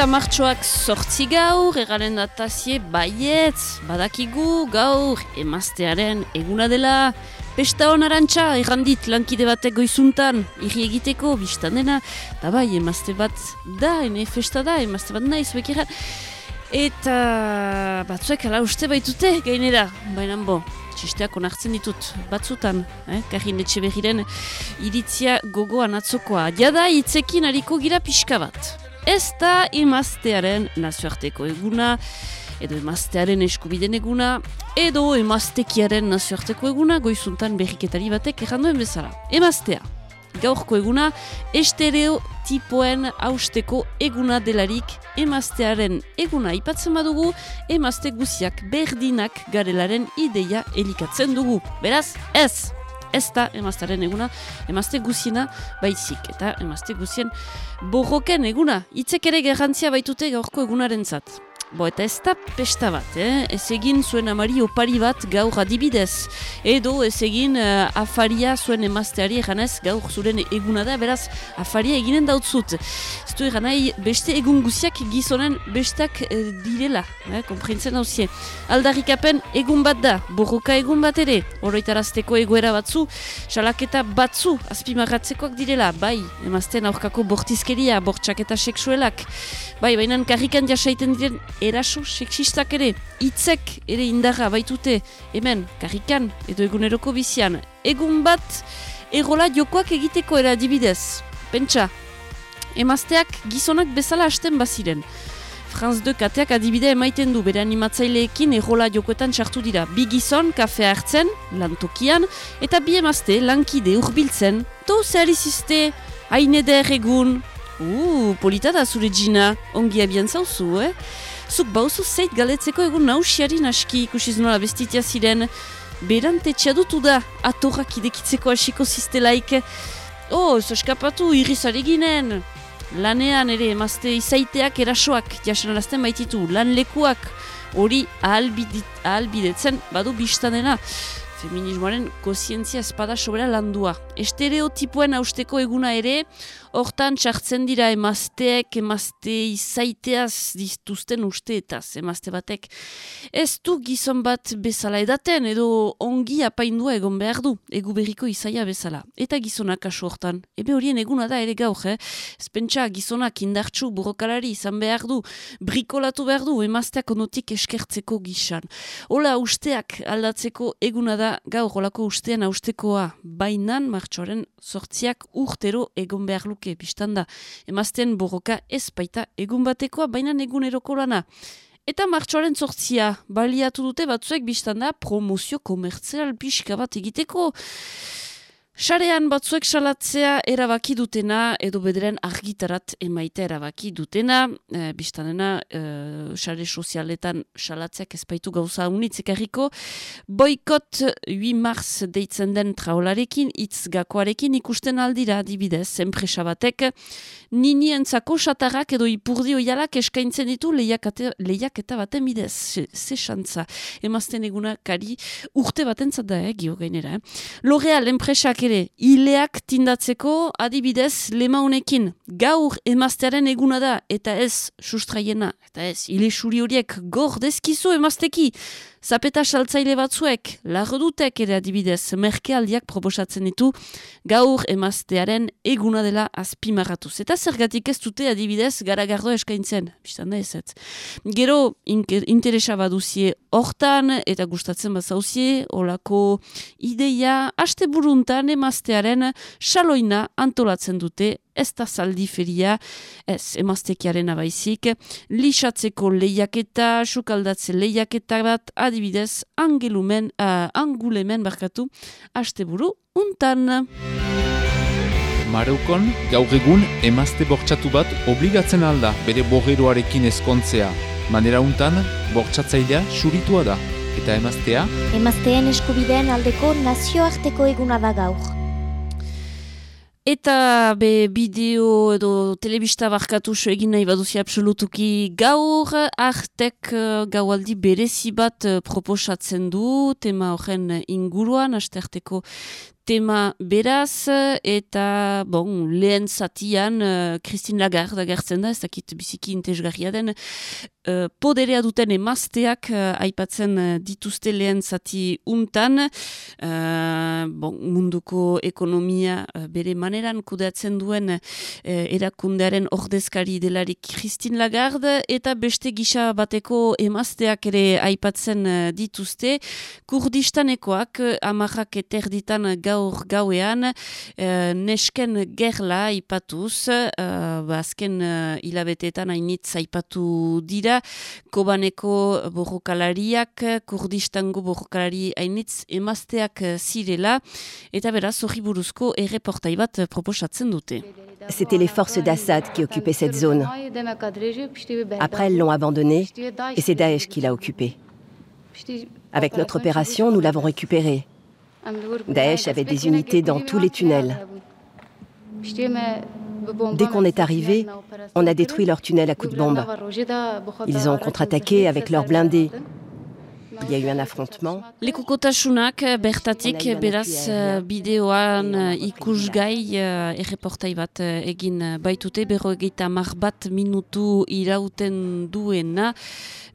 Eta martxoak sortzi gaur, egaren datazie baietz, badakigu gaur, emaztearen eguna dela, pesta hon arantxa, errandit lankide batek goizuntan, irri egiteko, biztan dena, eta bai, emazte bat da, ene festa da, emazte bat nahi, zuek Eta batzuek ala uste baitute, gainera, baina bo, txisteak onartzen ditut, batzutan, eh? karin etxe behiren, iritzia gogoan atzokoa. Jada, itzekin hariko gira pixka bat ez da emaztearen nazioarteko eguna, edo emaztearen eskubiden eguna, edo emaztekiaren nazioarteko eguna, goizuntan berriketari batek erranduen bezala. Emaztea, gaurko eguna, estereotipoen hausteko eguna delarik, emaztearen eguna ipatzen badugu, emazte guziak berdinak garelaren ideia elikatzen dugu. Beraz, ez! Ez da emaztaren eguna, emazte guziena baizik, eta emazte guzien borroken eguna, hitzek ere gerrantzia baitute gaurko egunaren zat. Bo, eta ez da pesta bat, eh? ez egin zuen amari opari bat gaur adibidez. Edo ez egin uh, afaria zuen emazteari eganez gaur zuren eguna da, beraz afaria eginen dautzut. Ez du eganai beste egun guziak gizonen bestak uh, direla, eh? komprintzen hauzie. Aldarrikapen egun bat da, borroka egun bat ere, oroitarazteko egoera batzu, salaketa batzu azpimarratzekoak direla, bai, emazten aurkako bortizkeria, bortxaketa seksuelak, bai, bainan karrikan jasaiten diren eraso sexistak ere, hitzek ere indarra baitute, hemen, karrikan edo eguneroko bizian. Egun bat, egola jokoak egiteko era dibidez. Pentsa, emazteak gizonak bezala hasten baziren. Franz de kateak adibide emaiten du bere animatzaileekin egola jokoetan sartu dira. Bi gizon, kafea hartzen, lantokian, eta bi emazte, lankide urbiltzen. To zer izizte, haine der egun. Uh, polita da zure gina, ongi abian zauzu, eh? Zuk bauzu zeit galetzeko egun nausiari naski ikusiz nola bestitia ziren. Berante txadutu da, atorrak idekitzeko hasiko ziztelaik. Oh, zoskapatu, irrizari ginen. Lanean ere, emazte izaiteak erasoak jasen baititu. Lan lekuak hori ahalbidetzen badu biztanena feminismoaren kozientzia espada sobera landua. Estereotipoen hausteko eguna ere, hortan txartzen dira emazteek, emazte izaiteaz dituzten usteetaz, emazte batek. Ez du gizon bat bezala edaten, edo ongi apaindua egon behar du, egu berriko izaia bezala. Eta gizonak asu hortan, ebe horien eguna da ere gauk, eh? Ezpentsa gizonak indartxu burokalari izan behar du, brikolatu behar du, emazteak onotik eskertzeko gizan. Ola usteak aldatzeko eguna da gaur olako ustean austekoa bainan martxoaren sortziak urtero egon behar luke biztanda. Emazten borroka ez baita egun batekoa bainan egun eroko lana. Eta martxoaren sortzia baliatu dute batzuek biztanda promozio komertzial pixka bat egiteko. Sarean batzuek salatzea erabaki dutena edo bederen argitarat emaita erabaki dutena. E, Biztanena, e, sare sozialetan salatzeak ezpaitu gauza unitzek erriko. Boikot 8 mars deitzen den traolarekin, itz gakoarekin ikusten aldira dibidez, enpresa batek. Nini entzako satarrak edo ipurdi oialak eskaintzen ditu lehiak eta baten bidez. Ze xantza, emazten eguna kari urte baten da, eh, gio gainera. Eh. L'Oreal enpresak ere, ileak tindatzeko adibidez lema honekin. Gaur emaztearen eguna da eta ez sustraiena. Eta ez, ile suri horiek gor dezkizu emazteki. Zapeta saltzaile batzuek, lardutek ere adibidez, merkealdiak proposatzen ditu, gaur emaztearen eguna dela azpimarratuz. Eta zergatik ez dute adibidez garagardo eskaintzen, biztan da ez. Gero, interesa baduzie hortan, eta gustatzen bat zauzie, olako ideia, haste buruntan emaztearen saloina antolatzen dute, ez da zaldi feria, ez emaztekiaren abaizik, lixatzeko lehiaketa, sukaldatze lehiaketa bat, adibidez, angelumen, uh, angulemen barkatu, asteburu untan. Mareukon, gaur egun, emazte bortxatu bat obligatzen alda bere borreroarekin ezkontzea. Manera untan, bortxatzailea suritua da. Eta emaztea? Emazteen eskubideen aldeko nazioarteko eguna da gaur. Eta be bideo edo telebista barkatu egin nahi baduzi absolutuki gaur artek uh, gaualdi berezi bat uh, proposatzen du tema horren inguruan, asterteko tema beraz, eta bon, lehen zatian Christine Lagarde agertzen da, ez dakit biziki intezgarria den, uh, poderea duten emazteak aipatzen dituzte lehen zati untan, bon, munduko ekonomia bere maneran kudeatzen duen erakundearen ordezkari delarik Christine Lagarde, eta beste gisa bateko emazteak ere aipatzen dituzte, kurdistanekoak amarrak eterditan gaur gauean uh, nesken gerla ipatuz, uh, ba, azken uh, hilabeteetan hainitz aipatu dira, kobaneko borrokalariak, kurdistango borrokalari hainitz emazteak zirela, eta beraz, hori buruzko erreportai bat proposatzen dute. C'était les forces d'Assad qui occupaient cette zone. Après, elles l'ont abandonnée et c'est Daesh qui l'a occupée. Avec notre opération, nous l'avons récupérée. Daesh avait des unités dans tous les tunnels. Dès qu'on est arrivé, on a détruit leur tunnel à coups de bombe. Ils ont contre-attaqué avec leurs blindés. Il y a eu un affrontement. Lekukotasunak bertatik beraz bideoan ikusgai erreportai bat egin baitute berrogeita mar bat minutu irauten duena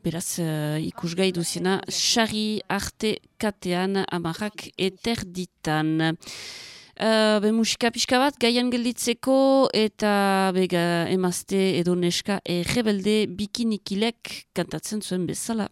beraz ikusgai duzena sari arte katean amarrak eterditan. Uh, be musika pixka bat, gaian gelditzeko eta bega emazte edo neska errebelde bikinikilek kantatzen zuen bezala.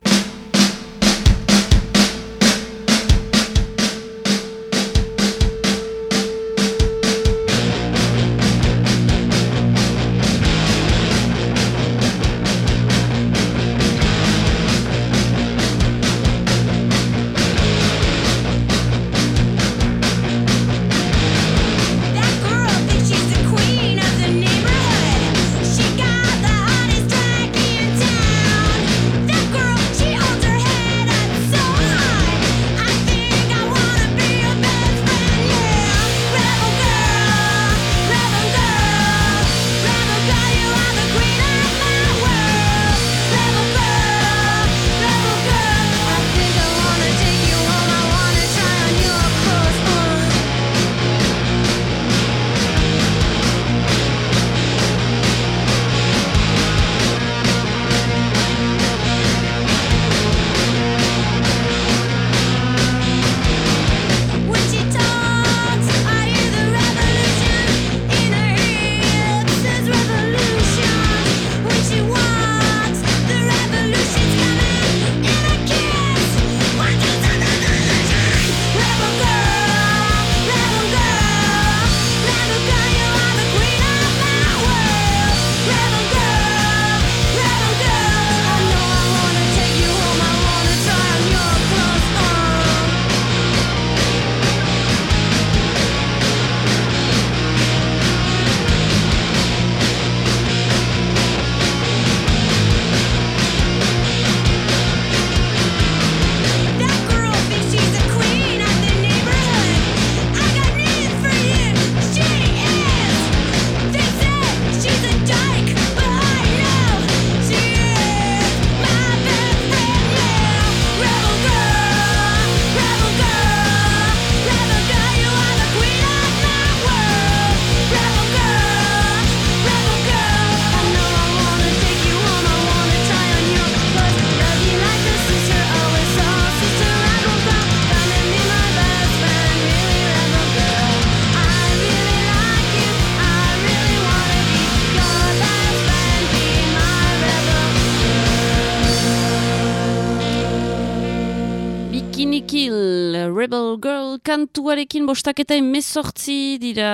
Kantuarekin bostaketa emezortzi dira.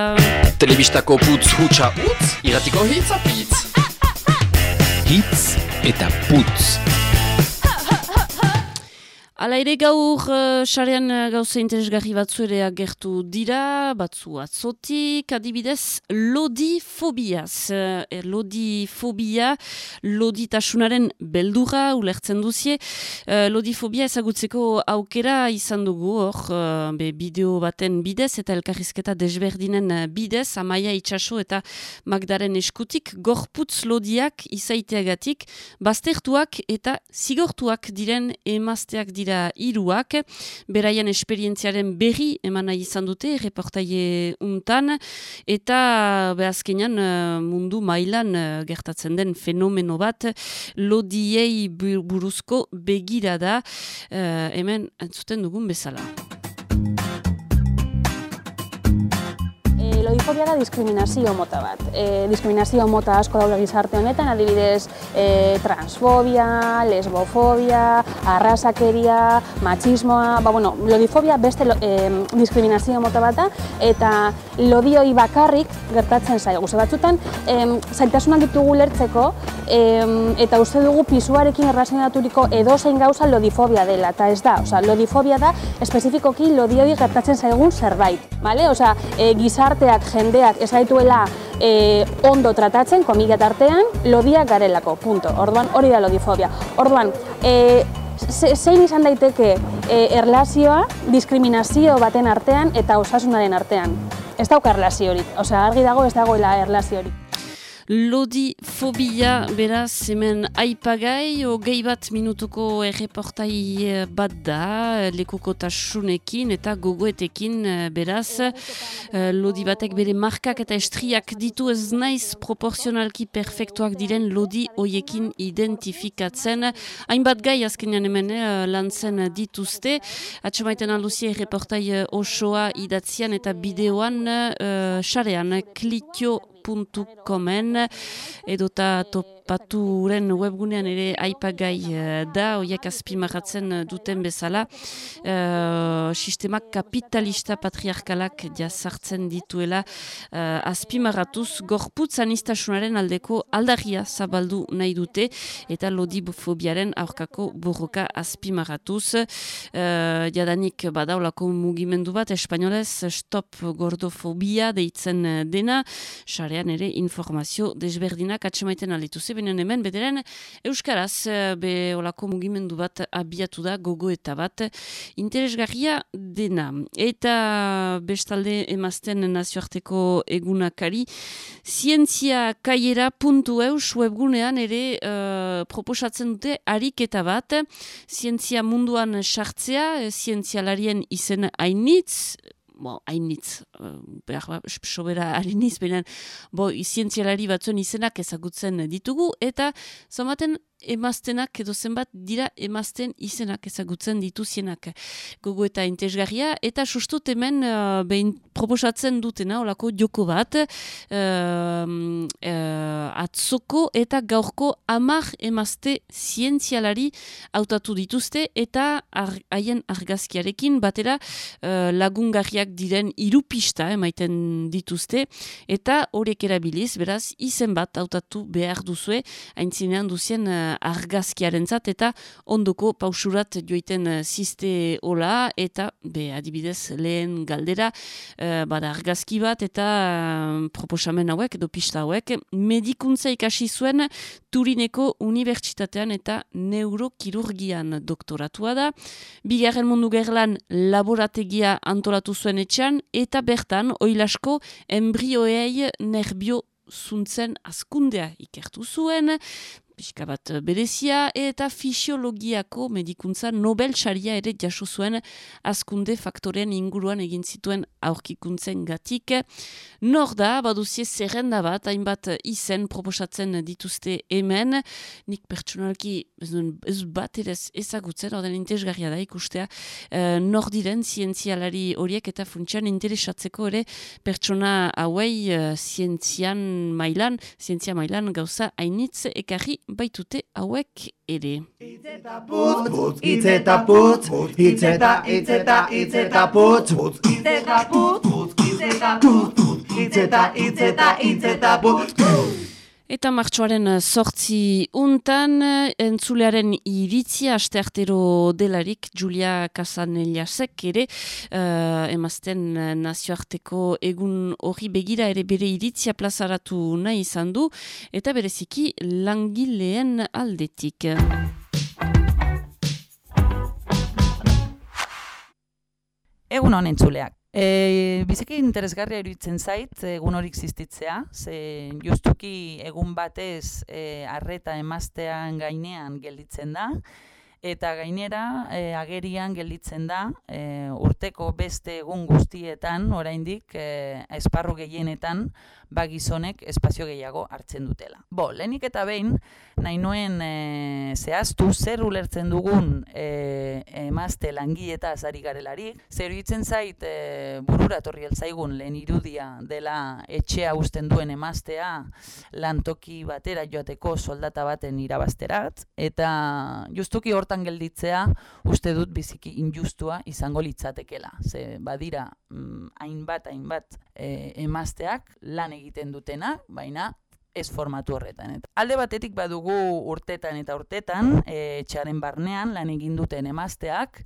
Telebistako putz hutsa utz, iratiko hitz apitz. Hitz eta putz. Hala ere gaur, uh, sarean uh, gauza interesgarri batzu ere agertu dira, batzu atzotik, adibidez, lodifobiaz. Uh, er, lodifobia, loditasunaren beldura, ulertzen duzie. Uh, lodifobia ezagutzeko aukera izan dugu, hor, uh, bideo baten bidez, eta elkarrizketa desberdinen bidez, amaia itxaso eta magdaren eskutik, gorputz lodiak izaiteagatik, baztertuak eta zigortuak diren emazteak dira dira iruak, beraien esperientziaren berri eman nahi izan dute, reportaie untan, eta behazkenean mundu mailan gertatzen den fenomeno bat, lodiei buruzko begira da, hemen entzuten dugun bezala. Lodifobia da diskriminazio mota bat. E, diskriminazio mota asko daude gizarte honetan, adibidez e, transfobia, lesbofobia, arrasakeria, machismoa, ba, bueno, lodifobia beste e, diskriminazio mota bat da, eta lodioi bakarrik gertatzen zaigu. Guze batzutan, e, zailtasunak ditugu lertzeko, e, eta uste dugu pisuarekin errazionaturiko edozein gauza lodifobia dela, eta ez da, oza, lodifobia da espezifikoki lodioi gertatzen zaigun zerbait, bale? Oza, e, gizartea jendeak ez gaituela e, ondo tratatzen, komila tartean, lodiak garelako, punto. Orduan, hori da lodifobia. Orduan, e, zein izan daiteke e, erlazioa diskriminazio baten artean eta osasunaren artean. Ez dauka erlaziorik, osea, argi dago ez dagoela erlaziorik. Lodi fobia beraz hemen aipagai, gehi bat minutuko erreportai eh, bat da, lekuko tasunekin eta gogoetekin eh, beraz. Eh, lodi batek bere markak eta estriak ditu ez naiz proporzionalki perfektuak diren lodi hoiekin identifikatzen. Hainbat gai azkenean hemen lantzen dituzte. Atxamaiten alduzi erreportai osoa idatzian eta bideoan xarean klitio www.komen edota topaturen webgunean ere aipagai uh, da, oiek azpimarratzen duten bezala, uh, sistema kapitalista patriarkalak jazartzen dituela. Uh, azpimarratuz gorputzan iztasunaren aldeko aldarria zabaldu nahi dute eta lodibofobiaren aurkako borroka azpimarratuz. Uh, jadanik badaulako mugimendu bat, espainolez, stop gordofobia deitzen dena, sarean ere informazio desberdinak atxemaiten alitu zebenen hemen, bederen Euskaraz eh, be olako mugimendu bat abiatu da gogo eta bat interesgarria dena. Eta bestalde emazten nazioarteko egunakari zientzia webgunean ere uh, proposatzen dute ariketa bat zientzia munduan sartzea, zientzialarien izen hainitz, bo, hainitz, uh, behar ba, sobera hariniz, benen, bo, zientzialari batzuen izenak ezagutzen ditugu, eta zomaten emaztenak edo zenbat dira emazten izenak ezagutzen dituzienak. Gogo eta intezgarria eta sustut hemen uh, behin proposatzen dutena olako joko bat uh, uh, atzoko eta gaurko amar emazte zientzialari hautatu dituzte eta haien ar argazkiarekin batera uh, lagungarriak diren irupista emaiten dituzte eta horiek erabiliz beraz izen bat hautatu behar duzue haintzinean duzien argazkiaren zat, eta ondoko pausurat joiten uh, ziste hola, eta be, adibidez lehen galdera, uh, bada argazki bat, eta uh, proposamen hauek, edo pista hauek, medikuntza ikasi zuen Turineko Unibertsitatean eta Neurokirurgian doktoratua da. Bigarren mundu gerlan laborategia antolatu zuen etxan, eta bertan, oilasko, embrioei nerbio zuntzen askundea ikertu zuen, pixka bat eh, berezia eta fisiologiako medikuntza Nobel saria ere jaso zuen azkunde faktorean inguruan egin zituen aurkikuntzen gatik. Nor da, baduzie zerrenda bat, hainbat izen proposatzen dituzte hemen, nik pertsonalki ez, ez bat ere ezagutzen, ordean intezgarria da ikustea, e, nor diren zientzialari horiek eta funtsian interesatzeko ere pertsona hauei e, zientzian mailan, zientzia mailan gauza hainitz ekarri baitute hauek ere. Itzeta putz, putz, itzeta putz, itzeta, itzeta, itzeta putz, putz, itzeta putz, itzeta putz, itzeta, itzeta, itzeta putz, Eta martxoaren sortzi untan, entzulearen iritzia asteartero delarik, Julia Casaneliasek ere, uh, emazten nazioarteko egun hori begira ere bere iritzia plazaratu nahi izan du, eta bereziki langileen aldetik. Egun honen entzuleak. E, biziki interesgarria iruditzen zait egun horik existitzea, ze justuki egun batez e, arreta emaztean gainean gelditzen da, eta gainera e, agerian gelditzen da e, urteko beste egun guztietan oraindik e, esparru gehienetan ba gizonek espazio gehiago hartzen dutela. Bo, lehenik eta behin nahi nuen e, zehaztu zer ulertzen dugun e, emazte langieta azari garelari, zer hitzen zait e, burura torri eltzaigun lehen irudia dela etxea usten duen emaztea lantoki batera joateko soldata baten irabazterat, eta justuki hor hortan gelditzea uste dut biziki injustua izango litzatekela. Ze badira mm, hainbat hainbat e, emazteak lan egiten dutena, baina ez formatu horretan. Eta alde batetik badugu urtetan eta urtetan, e, txaren barnean lan egin duten emazteak,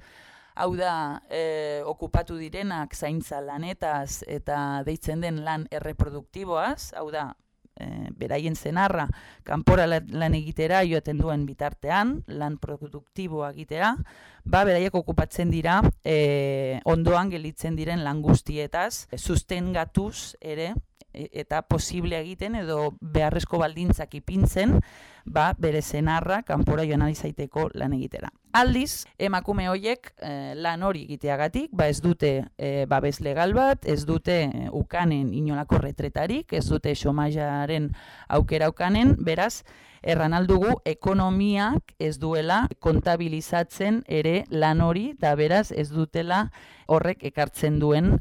hau da e, okupatu direnak zaintza lanetaz eta deitzen den lan erreproduktiboaz, hau da e, beraien zenarra kanpora lan egitera joaten duen bitartean, lan produktiboa egitera, ba beraiek okupatzen dira e, ondoan gelitzen diren lan guztietaz, sustengatuz ere eta posible egiten edo beharrezko baldintzak ipintzen, ba bere zenarra kanpora joan zaiteko lan egitera. Aldiz, emakume horiek eh, lan hori egiteagatik, ba ez dute eh, babes legal bat, ez dute eh, ukanen inolako retretarik, ez dute xomajaren aukera ukanen, beraz, erran aldugu ekonomiak ez duela kontabilizatzen ere lan hori, da beraz ez dutela horrek ekartzen duen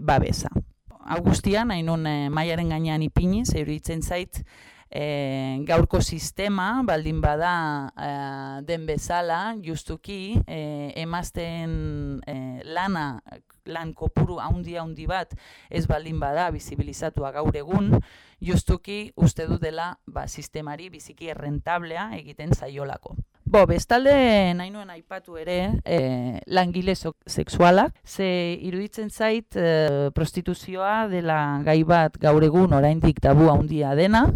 babesa. Augustia, nahi nun maiaren gainean ipini, zeuritzen zait, e, gaurko sistema baldin bada e, den bezala justuki e, emazten e, lana lan kopuru haundi haundi bat ez baldin bada bizibilizatua gaur egun justuki uste du dela ba, sistemari biziki errentablea egiten zaiolako. Bo, bestalde nahi nuen aipatu ere e, langile sexualak, ze iruditzen zait e, prostituzioa dela gai bat gaur egun oraindik tabu handia dena,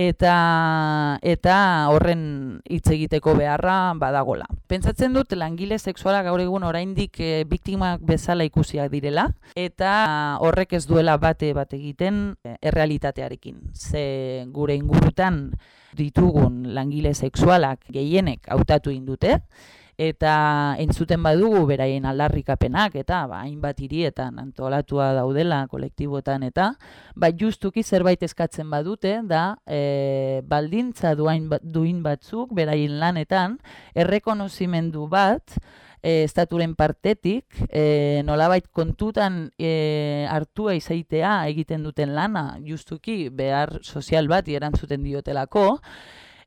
eta eta horren hitz egiteko beharra badagola. Pentsatzen dut langile sexuala gaur egun oraindik e, biktimak bezala ikusiak direla eta horrek ez duela bate bat egiten e, errealitatearekin. Ze gure ingurutan ditugun langile sexualak gehienek hautatu indute, eta entzuten badugu beraien aldarrikapenak eta ba, hainbat hirietan antolatua daudela kolektiboetan eta ba, justuki zerbait eskatzen badute da e, baldintza duain, duin batzuk beraien lanetan errekonozimendu bat e, estaturen partetik e, nolabait kontutan e, hartua izaitea egiten duten lana justuki behar sozial bat erantzuten diotelako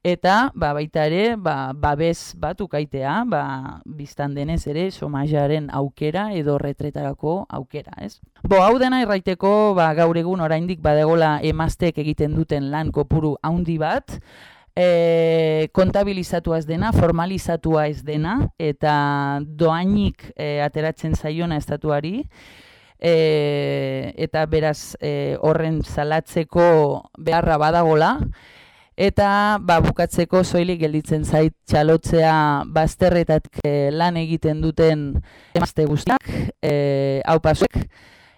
eta ba, baita ere ba, babes bat ukaitea, ba, biztan denez ere somajaren aukera edo retretarako aukera, ez? Bo, hau dena irraiteko ba, gaur egun oraindik badegola emaztek egiten duten lan kopuru haundi bat, e, kontabilizatua ez dena, formalizatua ez dena, eta doainik e, ateratzen zaiona estatuari, e, eta beraz e, horren salatzeko beharra badagola, Eta ba, bukatzeko soilik gelditzen zait txalotzea bazterretat eh, lan egiten duten emazte guztiak, e, hau pasuek,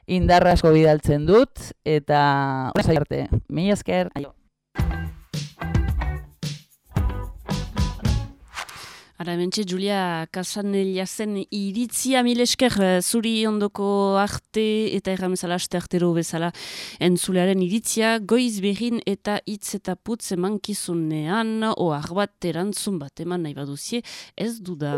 indarra asko bidaltzen dut, eta hori arte, mi esker, aio. Ara, mentxe, Julia Casanelia zen iritzia milesker eh, zuri ondoko arte eta erramezala aste artero bezala entzulearen iritzia goiz behin eta hitz eta putz eman kizunean oar bat erantzun bat eman nahi baduzie ez duda.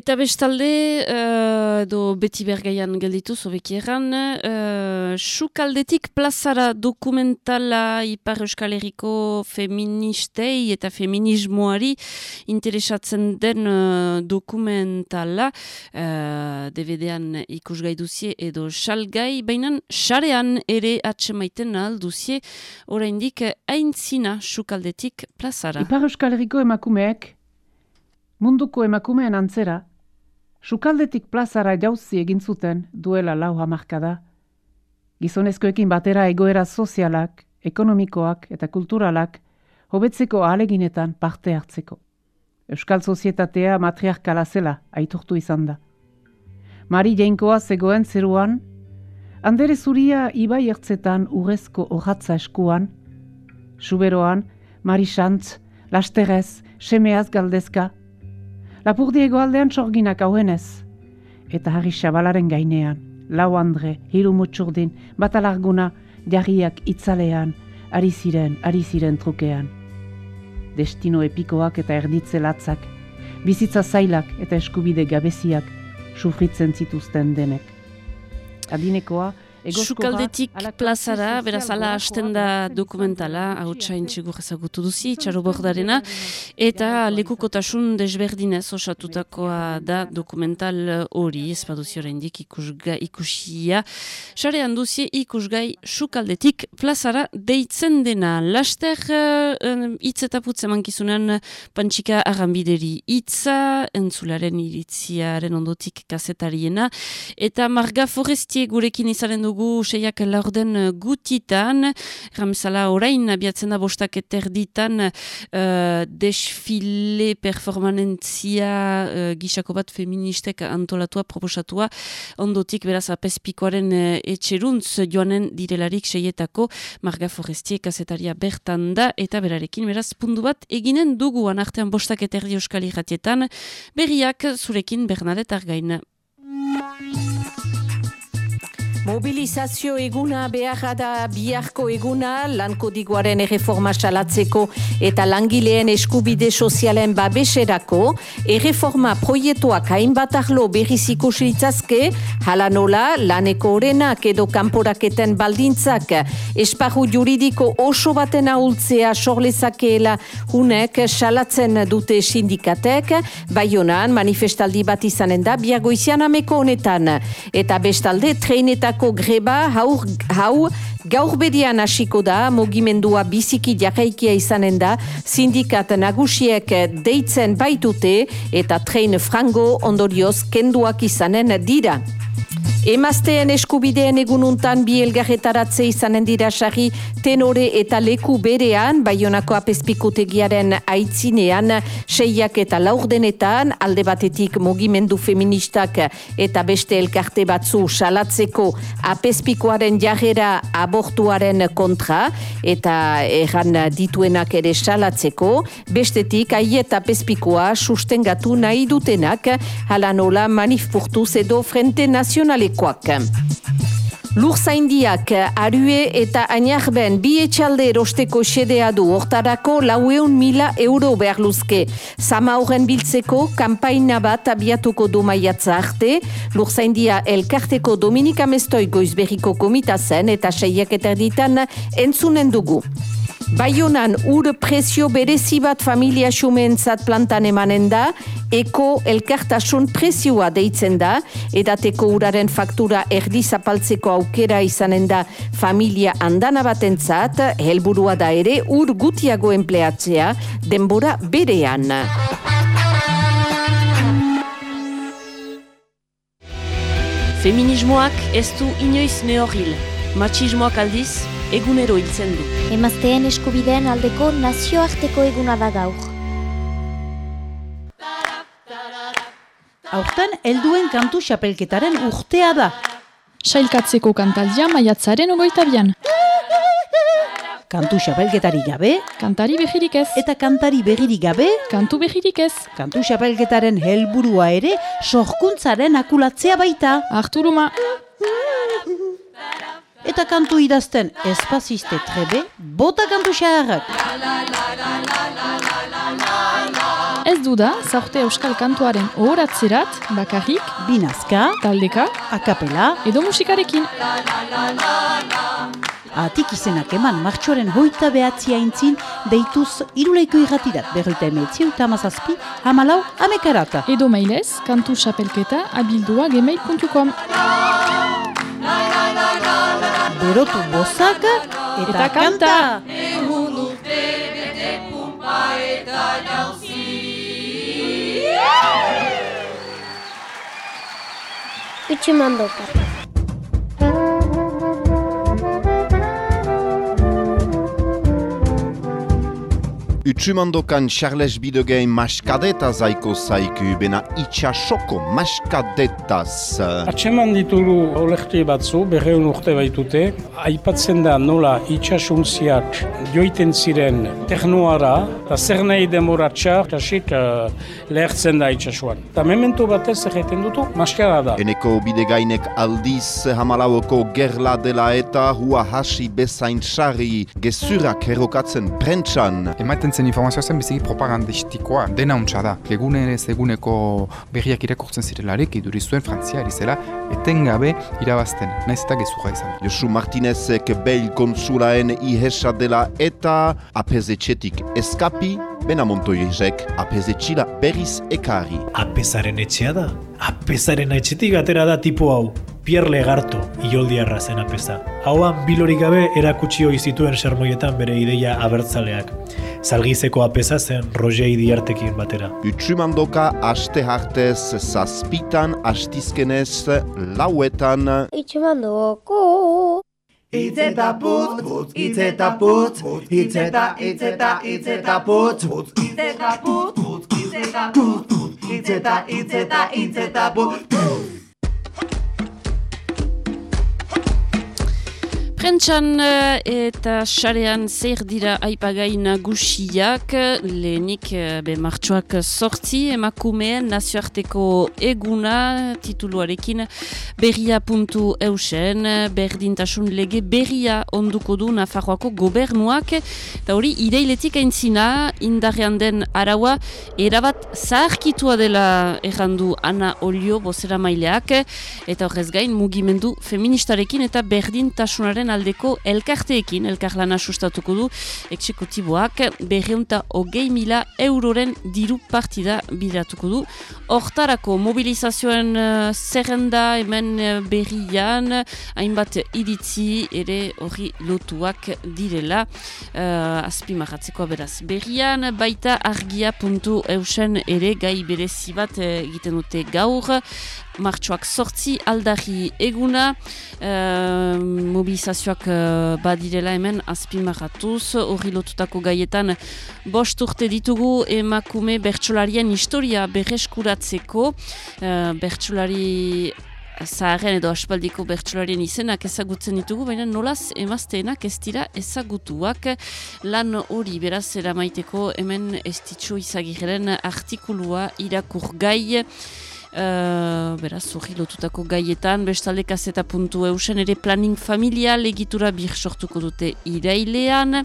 Eta bestalde, uh, edo beti bergaian gelditu, zobeki erran, uh, sukaldetik plazara dokumentala Ipar Euskal Herriko feministei eta feminismoari interesatzen den uh, dokumentala uh, DVD-an ikusgai duzie edo salgai, baina sarean ere atsemaiten alduzie, oraindik haintzina sukaldetik plazara. Ipar Euskal Herriko emakumeek Munduko emakumeen antzera, sukaldetik plazara jauzi egin zuten duela lau hamarkada, gizonezkoekin batera egoera sozialak, ekonomikoak eta kulturalak hobetzeko ahaleginetan parte hartzeko. Euskal sozietatea matriarkala zela aitortu izan da. Mari jainkoa zegoen zeruan, andere zuria ibai ertzetan urrezko orratza eskuan, suberoan, Mari Xantz, lasterez, semeaz galdezka, lapurdiego aldean sorginak hauenez, eta harri xabalaren gainean, lau andre, hiru mutxurdin, batalarguna, jarriak itzalean, ari ziren, ari ziren trukean. Destino epikoak eta erditze latzak, bizitza zailak eta eskubide gabeziak sufritzen zituzten denek. Adinekoa, Sukaldetik plazara, beraz ala hasten da dokumentala, hau txain txigur ezagutu duzi, txaro bordarena, eta lekukotasun desberdinez osatutakoa da dokumental hori, ez baduzi oraindik ikusga, ikusia. Sare handuzie ikusgai sukaldetik plazara deitzen dena. Laster uh, itz eta putze mankizunan pantxika arambideri itza, entzularen iritziaren ondotik kasetariena, eta marga forestie gurekin izaren du dugu seiak laurden uh, gutitan, ramzala orain abiatzen da bostak eterditan uh, desfile performanentzia uh, gisako bat feministek antolatua, proposatua, ondotik beraz apespikoaren uh, etxeruntz joanen direlarik seietako Marga Forestie kazetaria bertan da. Eta berarekin beraz pundu bat eginen dugu anartean bostak eterdi euskal irratietan. Berriak zurekin Bernadette Argain. Mobilizazio eguna beharra da biharko eguna lanko diguaren erreforma salatzeko eta langileen eskubide sozialen babeserako. Erreforma proietuak hainbat arlo berriziko siritzazke hala nola laneko orenak edo kanporaketen baldintzak. Esparru juridiko oso baten ahultzea sorlezakeela hunek salatzen dute sindikatek. Baionan manifestaldi bat izanen da biagoizian ameko honetan. Eta bestalde treineta egindako greba hau, hau gaur bedian hasiko da, mogimendua biziki jarraikia izanen da, sindikat nagusiek deitzen baitute eta train frango ondorioz kenduak izanen dira. Emazteen eskubideen egununtan bi elgarretaratze izanen dira sari tenore eta leku berean, baionako apespikotegiaren aitzinean, seiak eta laurdenetan, alde batetik mugimendu feministak eta beste elkarte batzu salatzeko apespikoaren jarrera abortuaren kontra, eta erran dituenak ere salatzeko, bestetik aiet apespikoa sustengatu nahi dutenak, halanola manifpurtuz edo Frente Nazionale publikoak. Lur zaindiak, arue eta ainarben bi etxalde erosteko xedea du hortarako laueun mila euro behar luzke. Sama horren biltzeko, kampaina bat abiatuko du maiatza arte, lur zaindia elkarteko Dominika Mestoi goizberriko komita zen eta seiak eta ditan entzunen dugu. Baionan ur presio berezi bat familia xumentzat plantan emanen da, eko elkartasun presioa deitzen da, edateko uraren faktura erdi zapaltzeko aukera izanen da familia andana batentzat, helburua da ere ur gutiago empleatzea denbora berean. Feminismoak ez du inoiz neoril, machismoak aldiz, egunero hiltzen du. Emazteen eskubideen aldeko nazioarteko eguna da gaur. Aurten helduen kantu xapelketaren urtea da. Sailkatzeko kantaldia maiatzaren ogoita bian. Kantu xapelketari gabe. Kantari behirik ez. Eta kantari behirik gabe. Kantu behirik ez. Kantu xapelketaren helburua ere sorkuntzaren akulatzea baita. Arturuma eta kantu idazten espaziste trebe, bota kantu xaharrak. Ez duda, zaurte euskal kantuaren ohoratzerat, bakarrik, binazka, taldeka, akapela, edo musikarekin. Atik izenak eman martxoaren hoita behatzia intzin, deituz iruleiko irratirat berroita emetzi eta amazazpi, hamalau, amekarata. Edo mailez, kantu xapelketa abildua gmail.com berotu bozaka eta, eta kanta. Egun urte bete pumpa eta jauzi. Utsi mandoka. Utsumandokan Charles Bidegei maskadeta zaiko zaiku, bena itxasoko maskadetaz. Atseman ditugu olekti batzu, berreun urte baitute, aipatzen da nola itxasuntziak joiten ziren teknoara, eta zer nahi demoratxa, kasik uh, lehertzen da itxasuan. Eta mementu batez egiten dutu, maskara da. Eneko Bidegainek aldiz hamalauoko gerla dela eta hua hasi bezain sari gezurak errokatzen prentsan. Ematen zen informazioa zen biziki propagandistikoa dena untsa da. Egunez eguneko berriak irakurtzen zirelarik iduri zuen Frantzia erizela etengabe irabazten, naiz eta gezurra izan. Josu Martinezek beil konsulaen ihesa dela eta apezetxetik eskapi, bena montoiezek apezetxila berriz ekari. Apezaren etxea da? Apezaren etxetik atera da tipo hau. Pierre Legarto, ioldiarra zen apesa. Hauan bilorik gabe erakutsi hoi zituen sermoietan bere ideia abertzaleak. Zalgizeko apesa zen Roger Idiartekin batera. Utsumandoka aste hartez zazpitan, astizkenez lauetan. Utsumandoko. Itzeta putz, putz, itzeta putz, itzeta, itzeta, itzeta putz, itzeta putz, itzeta putz, itzeta, itzeta, itzeta putz. Prentxan eta xarean zer dira aipagai nagusiak, lehenik be martxoak sortzi emakumeen nazioarteko eguna tituluarekin berria puntu eusen, berdintasun lege berria onduko du Nafarroako gobernuak, eta hori ideiletik aintzina indarrean den araua erabat zaharkitua dela errandu Ana Olio bozera maileak, eta horrez gain mugimendu feministarekin eta berdintasunaren aldeko elkarteekin elkarlana sustatuko du eksekutiboak berreunta hogei mila euroren diru partida bidatuko du. Hortarako mobilizazioen uh, zerrenda hemen uh, berrian hainbat iritzi ere hori lotuak direla uh, azpimarratzeko beraz. Berrian baita argia puntu eusen ere gai berezi bat egiten dute gaur martxoak sortzi aldarri eguna. Uh, mobilizazioak uh, badirela hemen azpimarratuz. Horri lotutako gaietan bost urte ditugu emakume bertsolarien historia berreskuratzeko. Uh, bertsolari zaharren edo aspaldiko bertsolarien izenak ezagutzen ditugu, baina nolaz emazteenak ez dira ezagutuak. Lan hori beraz eramaiteko hemen ez izagirren artikulua irakur gai Uh, beraz, zorri lotutako gaietan, bestalde kaseta puntu eusen ere planning familial egitura bir sortuko dute irailean,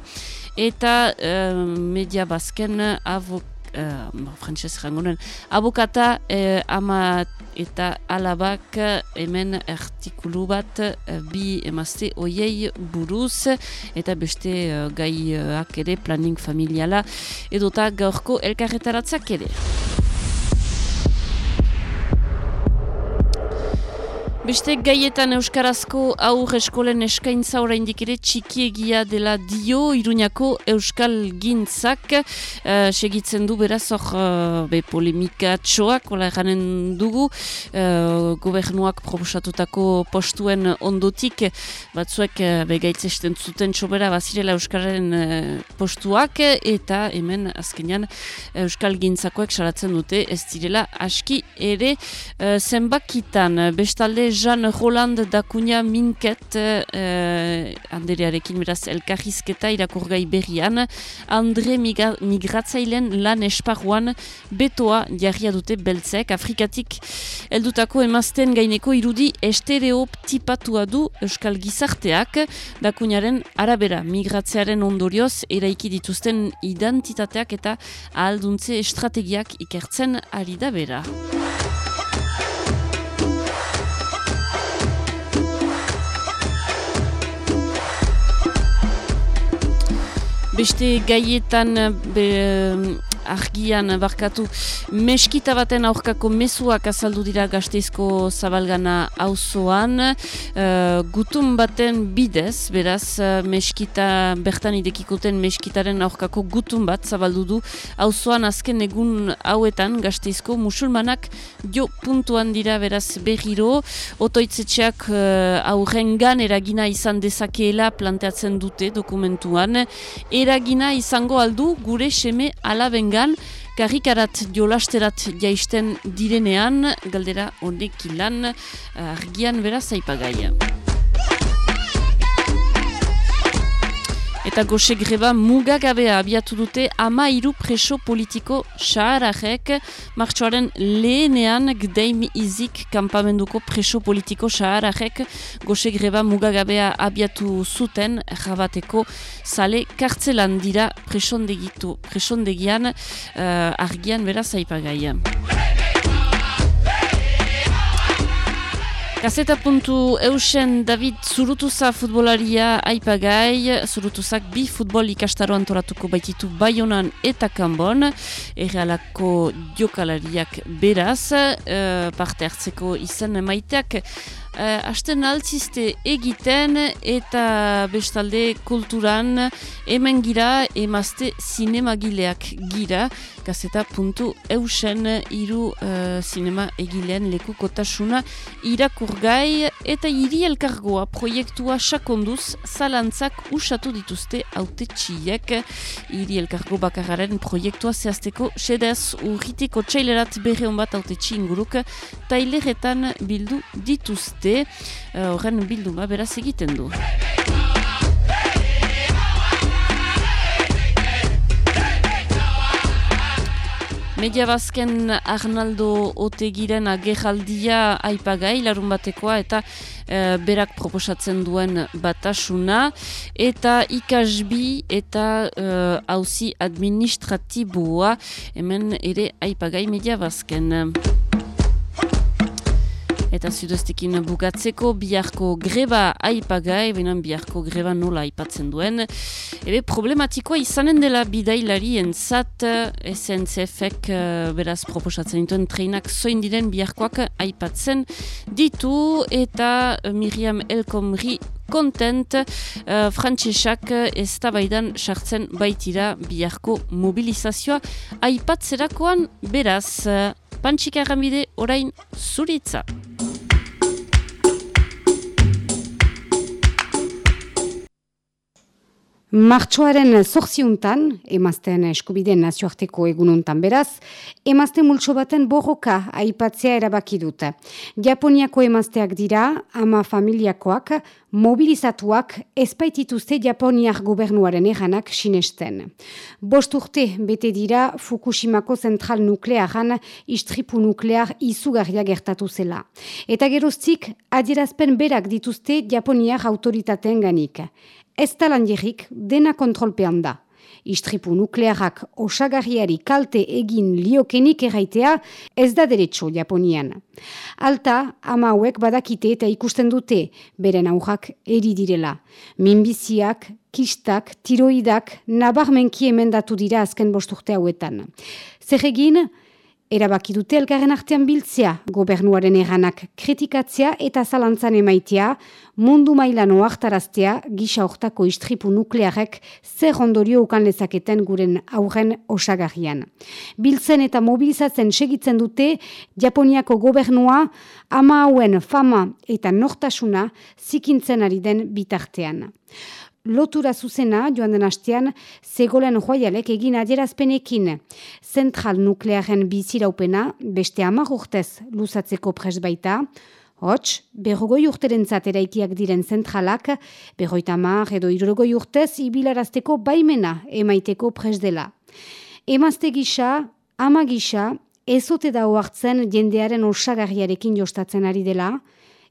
eta uh, media bazken avok uh, abokata uh, ama eta alabak hemen artikulu bat bi emazte oiei buruz eta beste uh, gaiak ere planning familiala edota gaurko elkarretaratzak ere. Beste gaietan Euskarazko aur eskolen eskaintza oraindik ere txikiegia dela dio Iruñako Euskal Gintzak. Uh, segitzen du beraz hor uh, be polemika txoak ola eranen dugu. Uh, gobernuak proposatutako postuen ondotik batzuek uh, begaitzesten zuten txobera bazirela Euskararen postuak eta hemen azkenean Euskal Gintzakoek salatzen dute ez direla aski ere. Uh, zenbakitan bestalde Jean Roland Dacunia Minket uh, Anderearekin beraz elkarrizketa irakurgai berrian. Andre migratzailen lan esparruan betoa jarria dute beltzek. Afrikatik eldutako emazten gaineko irudi estereoptipatua du Euskal Gizarteak. Dacuniaren arabera migratzearen ondorioz eraiki dituzten identitateak eta ahalduntze estrategiak ikertzen ari da bera. Beste gaietan be, argian barkatu. Meskita baten aurkako mezuak azaldu dira gazteizko zabalgana auzoan. Uh, gutun baten bidez, beraz meskita bertan idekikoten meskitaren aurkako gutun bat zabaldu du. Auzoan azken egun hauetan gazteizko musulmanak jo puntuan dira beraz berriro. Otoitzetxeak uh, aurren gan eragina izan dezakeela planteatzen dute dokumentuan. Eragina izango aldu gure seme alabengan karrikarat jolasterat jaisten direnean galdera honek ilan argian beraz aipagaia. Eta goxe greba mugagabea abiatu dute ama iru preso politiko sahararek martxoaren lehenean gdeim izik kampamenduko preso politiko sahararek goxe greba mugagabea abiatu zuten jabateko sale kartzelan dira presondegian uh, argian beraz aipagaia. Gazeta puntu eusen David Zurutuza futbolaria aipagai, Zurutuzak bi futbol ikastaro antoratuko baititu Bayonan eta Kanbon, errealako jokalariak beraz, uh, parte hartzeko izan maiteak, uh, asten altziste egiten eta bestalde kulturan hemen gira emazte zinemagileak gira gazeta puntu eusen iru uh, zinema egilean lekukotasuna irakurgai eta hiri elkargoa proiektua sakonduz zalantzak usatu dituzte haute txiek hiri elkargo bakararen proiektua zehazteko sedez urritiko txailerat berre bat haute txinguruk taileretan bildu dituzte, eh, horren uh, bilduma beraz egiten du. Media bazken Arnaldo Otegiren agerraldia aipagai, larun batekoa, eta e, berak proposatzen duen batasuna, eta ikasbi eta hauzi eh, administratiboa, hemen ere aipagai media bazken. Eta zudoztekin bukatzeko biharko greba aipagai, benen biharko greba nola aipatzen duen. Ebe problematikoa izanen dela bidailari entzat SNCF-ek uh, beraz proposatzen dituen treinak zoin diren biharkoak aipatzen ditu eta uh, Miriam Elkomri kontent uh, frantsesak ez da baidan sartzen baitira biharko mobilizazioa aipatzerakoan beraz uh, pantxika orain zuritza. Martxoaren zorziuntan, emazten eskubideen nazioarteko egununtan beraz, emazte multso baten borroka aipatzea erabaki dut. Japoniako emazteak dira, ama familiakoak, mobilizatuak ezpaitituzte Japoniak gobernuaren eranak sinesten. Bost urte bete dira Fukushimako zentral nuklearan istripu nuklear izugarria gertatu zela. Eta geroztik, adierazpen berak dituzte Japoniak autoritateen ganik ez talan dena kontrolpean da. Istripu nuklearak osagarriari kalte egin liokenik erraitea ez da derecho Japonian. Alta, ama hauek badakite eta ikusten dute, beren aurrak eri direla. Minbiziak, kistak, tiroidak, nabarmenki emendatu dira azken bosturte hauetan. Zer egin, Erabaki dute elgarren artean biltzea, gobernuaren eranak kritikatzea eta zalantzan emaitea, mundu mailan oartaraztea gisa hortako istripu nuklearek zer ondorio ukan lezaketen guren aurren osagarrian. Biltzen eta mobilizatzen segitzen dute, Japoniako gobernua ama hauen fama eta nortasuna zikintzen ari den bitartean lotura zuzena joan den hastean zegolen joaialek egin adierazpenekin. Zentral nuklearen biziraupena beste hamar urtez luzatzeko pres baita, Hots, berrogoi urteren eraikiak diren zentralak, berroita mar edo irrogoi urtez ibilarazteko baimena emaiteko pres dela. Emazte gisa, ama gisa, ezote da hartzen jendearen osagarriarekin jostatzen ari dela,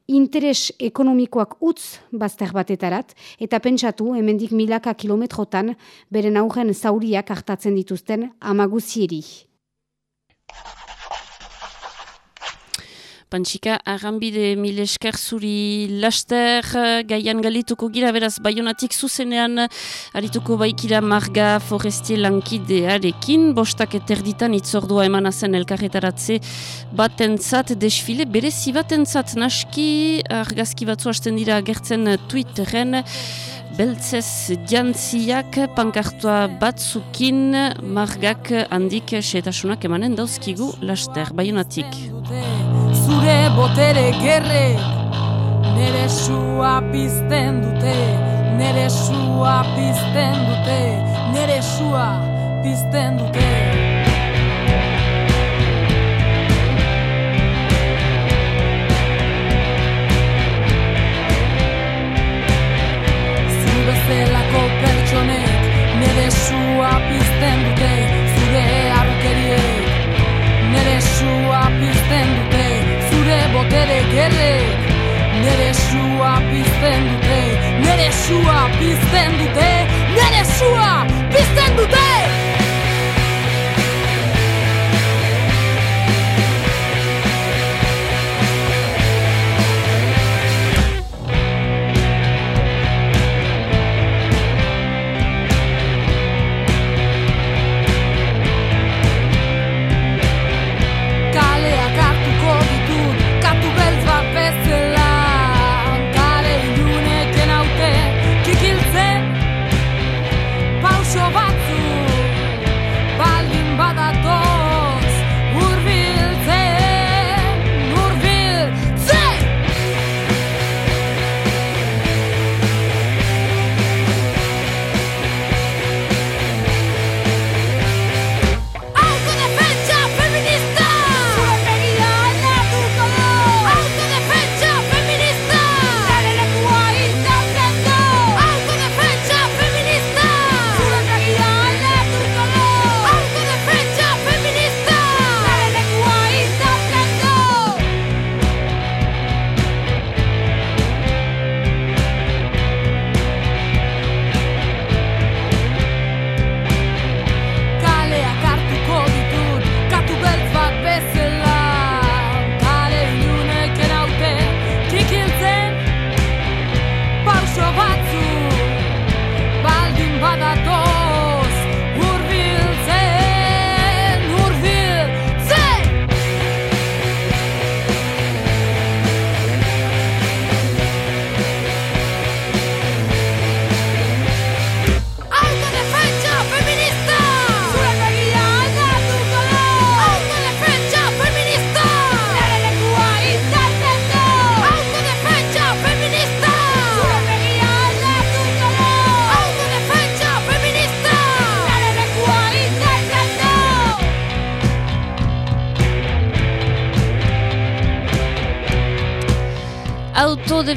interes ekonomikoak utz bazter batetarat, eta pentsatu hemendik milaka kilometrotan beren aurren zauriak hartatzen dituzten amaguzieri. Pantxika, arranbide mil esker zuri laster, gaian galituko gira, beraz, baionatik zuzenean, arituko baikira marga forestie lankidearekin, bostak eterditan itzordua eman zen elkarretaratze batentzat desfile, berezi batentzat naski, argazki batzu hasten dira agertzen Twitteren, beltzez jantziak pankartua batzukin margak handik setasunak emanen dauzkigu laster, baionatik. Zure botere gerre Nere sua pizten dute Nere sua pizten dute Nere sua pizten dute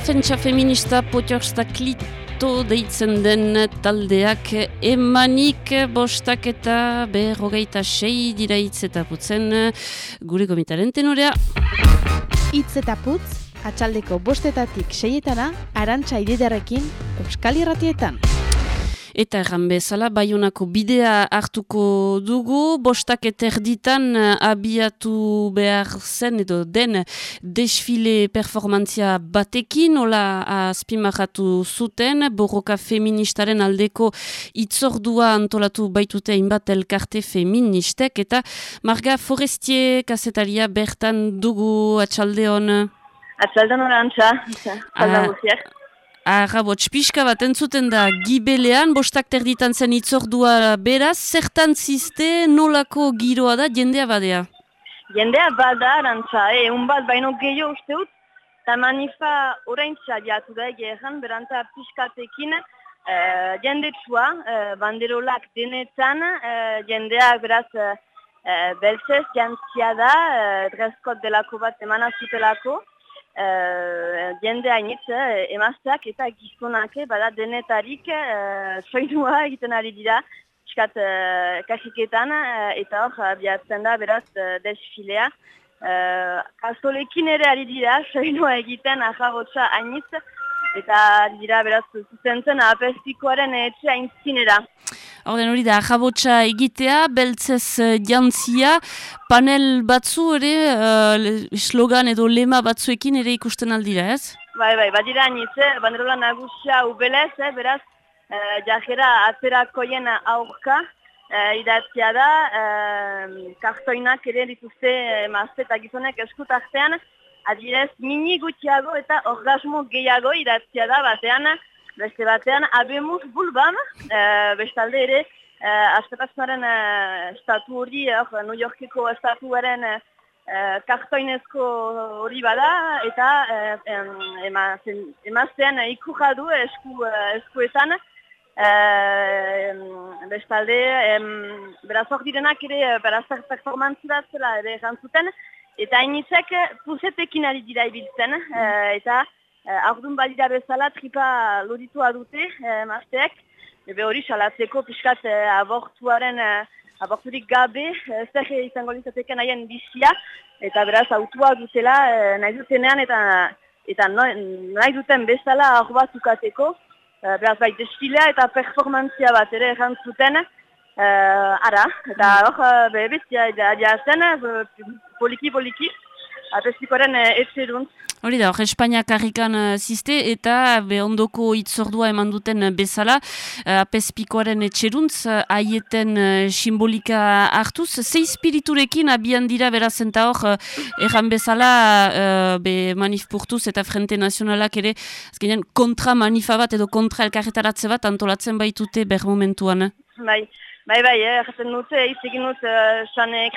Autodefentsa feminista potxorsta klito deitzen den taldeak emanik bostak eta berrogeita sei dira hitz eta putzen gure gomitaren tenorea. Itz eta putz, atxaldeko bostetatik seietana, arantxa ididarekin, Euskal Irratietan. Eta erran bezala, baionako bidea hartuko dugu, bostak eta erditan eh, abiatu behar zen edo den desfile performantzia batekin, hola azpimarratu zuten, borroka feministaren aldeko itzordua antolatu baitute hainbat elkarte feministek, eta Marga Forestier kasetaria bertan dugu atxaldeon. Atzaldan orantza, Ah, guztiak. Arrabots, pixka bat entzuten da gibelean, bostak terditan zen itzordua beraz, zertan ziste nolako giroa da jendea badea? Jendea bada arantza, eh, un bat baino gehiago uste dut, eta manifa oraintza jatu da egeran, beranta pixkatekin, eh, jendetsua, eh, banderolak denetan, eh, jendeak beraz eh, eh, beltzez jantzia da, eh, dreskot delako bat emana zutelako, eh, jende hainitz, eh, emazteak eta gizonak, eh, bada denetarik eh, soinua egiten ari dira, pixkat eh, kasiketan, eh, eta hor, abiatzen da beraz eh, desfilea. Eh, kastolekin ere ari dira, soinua egiten, ahagotxa hainitz, eta dira beraz zuzentzen apestikoaren etxe haintzinera. Orden hori da, jabotsa egitea, beltzez uh, jantzia, panel batzu ere, uh, slogan edo lema batzuekin ere ikusten aldira, ez? Bai, bai, badira aniz, eh? banderola nagusia ubelez, eh? beraz, eh, jajera atzerakoien aurka, eh, idatzia da, eh, kartoinak ere dituzte eh, mazte eta gizonek eskutartean, adibidez, mini gutxiago eta orgasmo gehiago idatzia da batean, beste batean, abemuz bulbam, eh, bestalde ere, eh, aztepazunaren eh, estatu hori, eh, New Yorkeko estatuaren eh, kartoinezko hori bada, eta eh, em, emazen- emaztean ikurra du esku, eskuetan, em, bestalde, em, beraz hor direnak ere, beraz performantzira zela ere jantzuten, eta hainizek puzetekin ari dira ibiltzen, eh, eta eh, aurdun badira bezala tripa loditua dute eh, emazteek, ebe hori salatzeko pixkat eh, abortuaren eh, aborturik gabe, eh, zer izango litzateken haien bizia, eta beraz autua dutela eh, nahi dutenean eta eta nahi duten bezala hor bat ukateko, beraz bai desfilea eta performantzia bat ere errantzuten, eh, ara, eta hor eh, be, bestia ja zen, poliki-poliki, apestikoaren eh, etxeruntz. Hori da, hor Espainiak harrikan uh, ziste eta behondoko itzordua eman duten uh, bezala, apespikoaren etxeruntz, haieten simbolika hartuz, ze espiriturekin abian dira beraz eta hor, erran bezala be manif purtuz eta Frente Nazionalak ere, azkenean kontra manifa bat edo kontra elkarretaratze bat antolatzen baitute ber momentuan. eh? Bai, bai, bai, eh, erraten dute, hitz egin dut, uh, Xane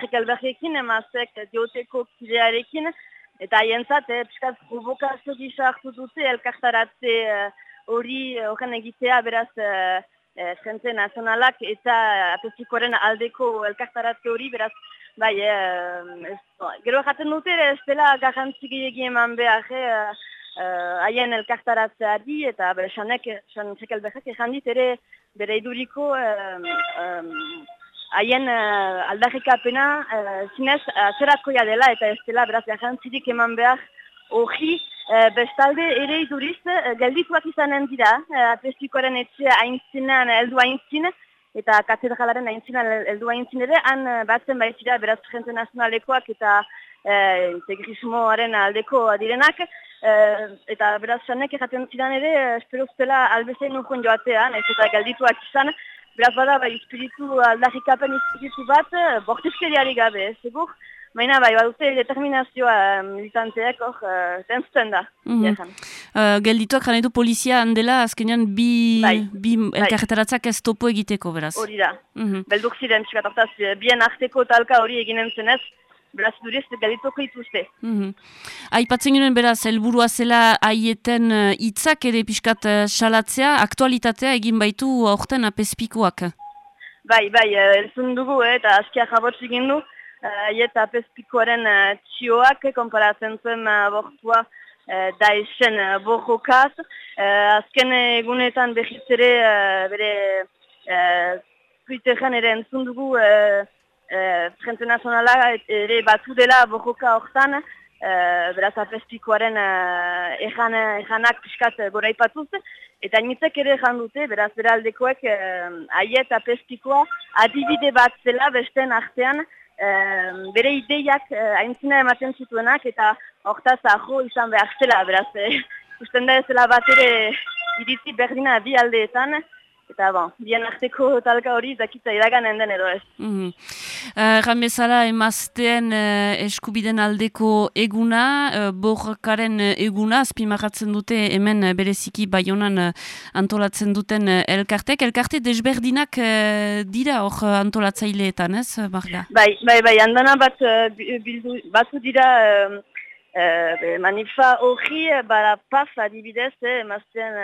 emazek dioteko kidearekin, eta haientzat, eh, piskat provokazio gisa hartu dute, elkartaratze eh, hori eh, horren egitea, beraz, eh, eh, Frente Nazionalak eta apestikoaren aldeko elkartaratze hori, beraz, bai, eh, ez, gero erraten dute, ez dela garrantzi gehiagi eman behar, eh, eh, haien elkartaratzeari, eta bere Xanek, Xan Krekelbergek ezan dit, ere, bere iduriko em, haien uh, aldarrikapena uh, zinez atzerakoia dela eta ez dela beraz garrantzirik eman behar hori uh, bestalde ere iduriz uh, geldituak izanen dira uh, apestikoaren etxe aintzinean heldu aintzin eta katedralaren aintzinean heldu aintzin ere han uh, batzen baitira beraz Frente Nazionalekoak eta uh, integrismoaren aldeko direnak uh, eta beraz sanek erraten zidan ere espero zutela albezein urkun joatean ez eta geldituak izan Beraz bada, bai, espiritu aldarrikapen espiritu bat, eh, bortizkeriari gabe, ez segur. Baina, bai, badute determinazioa eh, militanteek hor, uh, zentzuten da. Mhm. jasan. Uh, geldituak jane du polizia handela, azkenean bi, Bai, bi elkarretaratzak ez topo egiteko, beraz. Hori da. Mhm. Beldur ziren, eh, bien arteko talka hori eginen zenez, beraz duriz, geldituko dituzte. Mhm. Aipatzen genuen beraz, helburua zela haieten eh, hitzak ere pixkat eh, salatzea, aktualitatea egin baitu aurten apespikoak. Bai, bai, eh, entzun dugu, eh, eta askia jabotz egin du, eh, aiet apespikoaren uh, txioak, eh, konparatzen zuen uh, abortua uh, daesen uh, borrokaz. Uh, azken egunetan behiz ere, eh, bere uh, Twitterren ere entzun dugu, uh, uh, Frente Nazionala ere batu dela borroka hortan, uh, beraz apespikoaren uh, ejan, ejanak pixkat uh, goraipatuz, eta nitzek ere ejan dute, beraz bere aldekoek uh, aiet apespikoa adibide bat zela besten artean, eh, bere ideiak eh, aintzina ematen zituenak eta hortaz ajo izan behar zela, beraz, eh, usten da ez zela bat ere iritzi berdina bi aldeetan, eta bon, bien arteko talka hori dakitza iraganen den edo ez. Mhm. Uh, Erran bezala emazteen uh, eskubiden aldeko eguna, uh, borkaren uh, eguna, azpimarratzen dute hemen uh, bereziki baionan uh, antolatzen duten uh, elkartek. Elkarte desberdinak uh, dira hor uh, antolatzaileetan, ez, Marga? Bai, bai, bai, handana bat eh, bi- bildu, batu dira eh, eh, be, manifa hori, eh, bara PAF adibidez, eh, emazten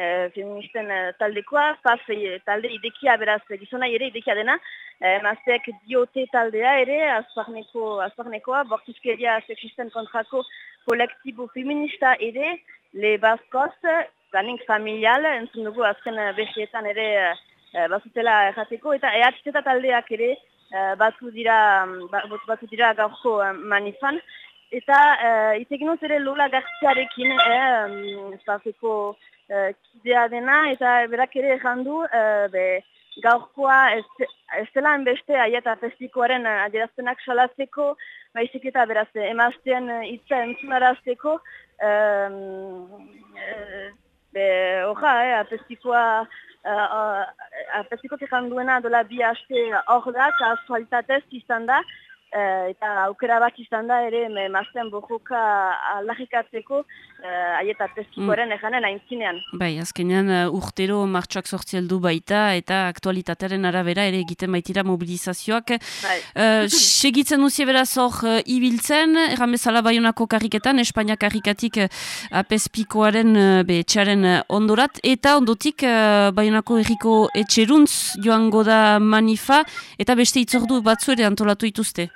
eh, feministen eh, taldekoa, PAF eh, talde idekia beraz gizona ere idekia dena, eh, emazteak diote taldea ere, azparneko, azparnekoa, bortizkeria sexisten kontrako kolektibo feminista ere, le bazkoz, planning familial, entzun dugu azken eh, behietan ere eh, bazutela errateko, eta EHZ taldeak ere eh, batu dira, mm, ba- batu dira gaurko eh, manifan, eta uh, itegin dut ere Lola Garziarekin, eh, uh, kidea dena, eta berak ere errandu, uh, be, gaurkoa ez, dela enbeste aieta festikoaren eh, adierazpenak salatzeko, baizik eta beraz emazten hitza entzunarazteko, um, be, hoja, eh, apestikoa uh, apestikotik duena dola bi haste hor da, eta aktualitatez izan da, eta aukera bat izan da ere mazten bojoka aldarrikatzeko uh, aieta pestikoaren mm. ejanen aintzinean. Bai, azkenean uh, urtero martxoak sortzieldu baita eta aktualitatearen arabera ere egiten baitira mobilizazioak. Bai. Uh, segitzen duzie beraz hor uh, ibiltzen, erran bezala baionako karriketan, Espainia karrikatik uh, apespikoaren uh, be, etxaren uh, ondorat, eta ondotik uh, baionako erriko etxeruntz joango da manifa, eta beste itzordu batzu ere antolatu ituzte.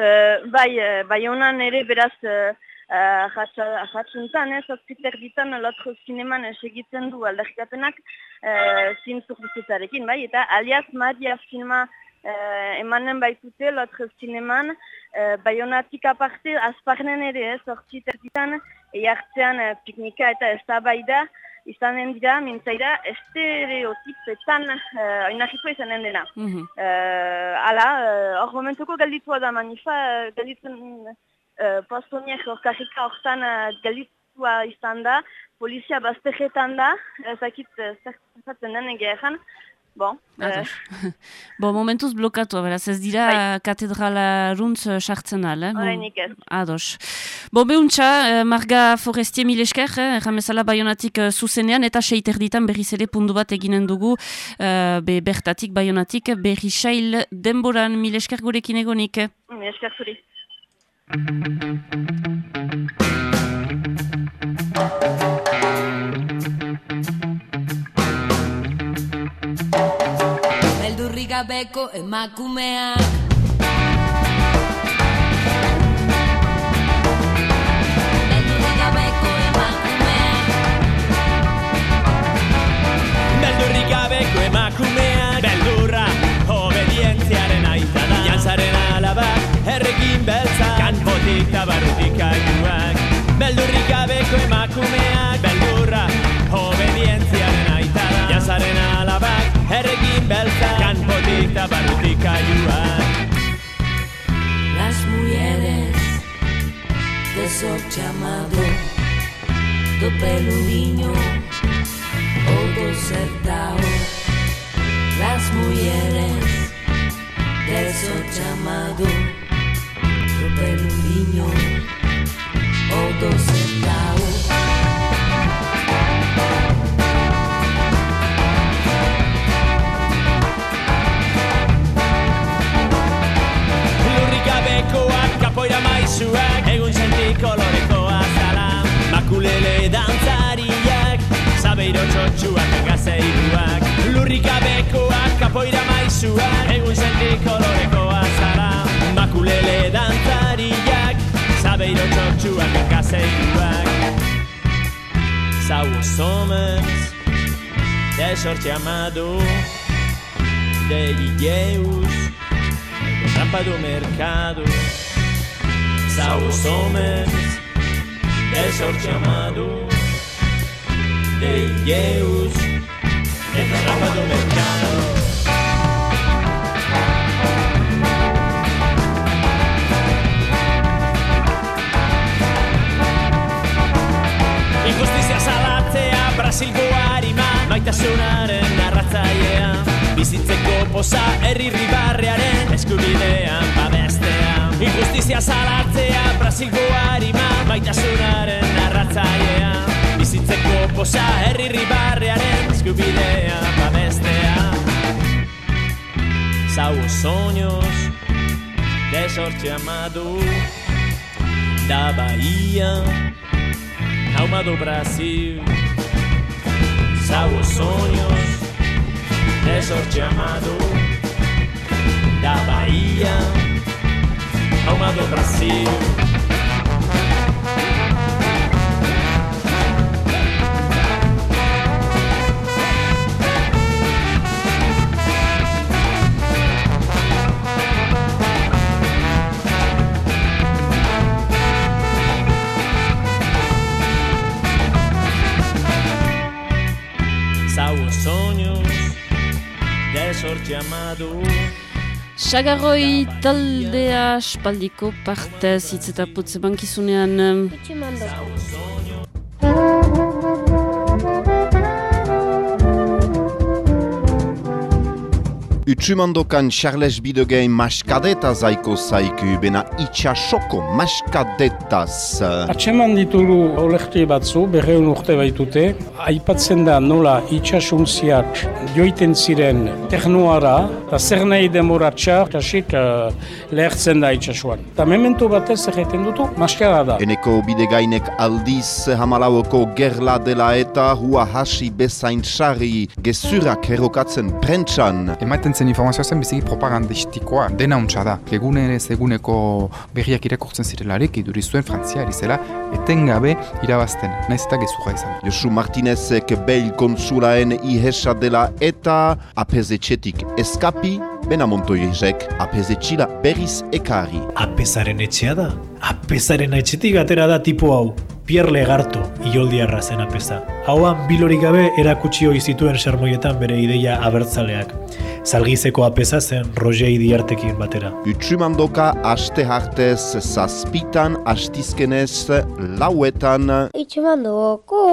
Uh, bai, uh, bai honan ere beraz uh, ahatsuntan, ez, otziter ditan lotro zineman segitzen du aldarrikapenak uh, zintzuk bizitarekin, bai, eta alias Maria filma uh, emanen baitute lotro zineman, uh, bai honatik aparte azparnen ere, ez, otziter ditan, eartzean uh, piknika eta ez da bai da, izanen dira, mintzaira, estereotipetan uh, oinahiko izanen dena. Mm -hmm. uh, ala, hor uh, momentuko galditua da manifa, uh, galditzen uh, postoniek orkarrika horretan uh, galditua izan da, polizia baztegetan da, ezakit, uh, zertzen den egean, Bon, uh... bon, momentuz blokatu, beraz ez dira bai. katedrala runtz uh, sartzen al, eh? Horreinik ez. Ados. Bo, behuntza, uh, Marga Forestier milesker, eh? jamezala baionatik uh, zuzenean, eta seiter ditan berriz ere pundu bat eginen dugu, uh, be bertatik baionatik, berri sail denboran milesker gurekin egonik. Milesker zuri. Gabeko emakumeak De Deus De trampa do mercado. Injustizia salatzea Brasilgo harima Maitasunaren narratzailea Bizitzeko poza herri ribarrearen eskubidean babestea. Injustizia salatzea Brasilgo harima Maitasunaren narratzailea Bizitzeko poza herri ribarrearen eskubidean babestea Zau soños de sorte amado da Bahia alma do Brasil. São os sonhos de sorte amado da Bahia, alma do Brasil. Sagarroi taldea espaldiko partez hitz eta putz bankizunean. Utsumandokan Charles Bidegain maskadeta zaiko zaiku, bena itxasoko maskadetaz. Atseman ditugu olekti batzu, berreun urte baitute, aipatzen da nola itxasuntziak joiten ziren teknuara, eta zer nahi demoratxar, kasik uh, lehertzen da itxasuan. Eta memento batez egiten dutu, maskara da. Eneko Bidegainek aldiz hamalaueko gerla dela eta hua hasi bezain sarri gezurak errokatzen prentsan. Emaiten zen informazioa zen biziki propagandistikoa, dena untsa da. Egunez eguneko berriak irakurtzen zirelarik, iduri zuen Frantzia zela, etengabe irabazten, naiz eta gezurra izan. Josu Martinezek beil konsulaen ihesa dela eta apezetxetik eskapi, bena montoiezek apezetxila berriz ekari. Apezaren etxea da? Apezaren etxetik atera da tipo hau. Pierre Legarto, ioldiarra zen apeza. Hauan bilorik gabe erakutsi hoi zituen sermoietan bere ideia abertzaleak. Zalgizeko apeza zen Roger Idiartekin batera. Utsumandoka aste hartez zazpitan, astizkenez lauetan. Itxemandoko.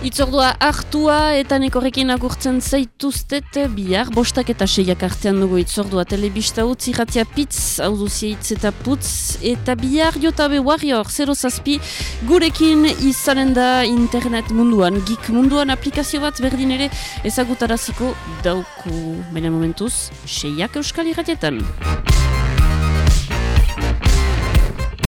Itzordua hartua eta nekorrekin agurtzen zaituztet bihar, bostak eta seiak artean dugu itzordua telebista utz, irratia pitz, hau hitz eta putz, eta bihar jotabe warrior, zero zazpi, gurekin izanen da internet munduan, geek munduan aplikazio bat berdin ere ezagutaraziko dauku, baina momentuz, seiak euskal irratietan.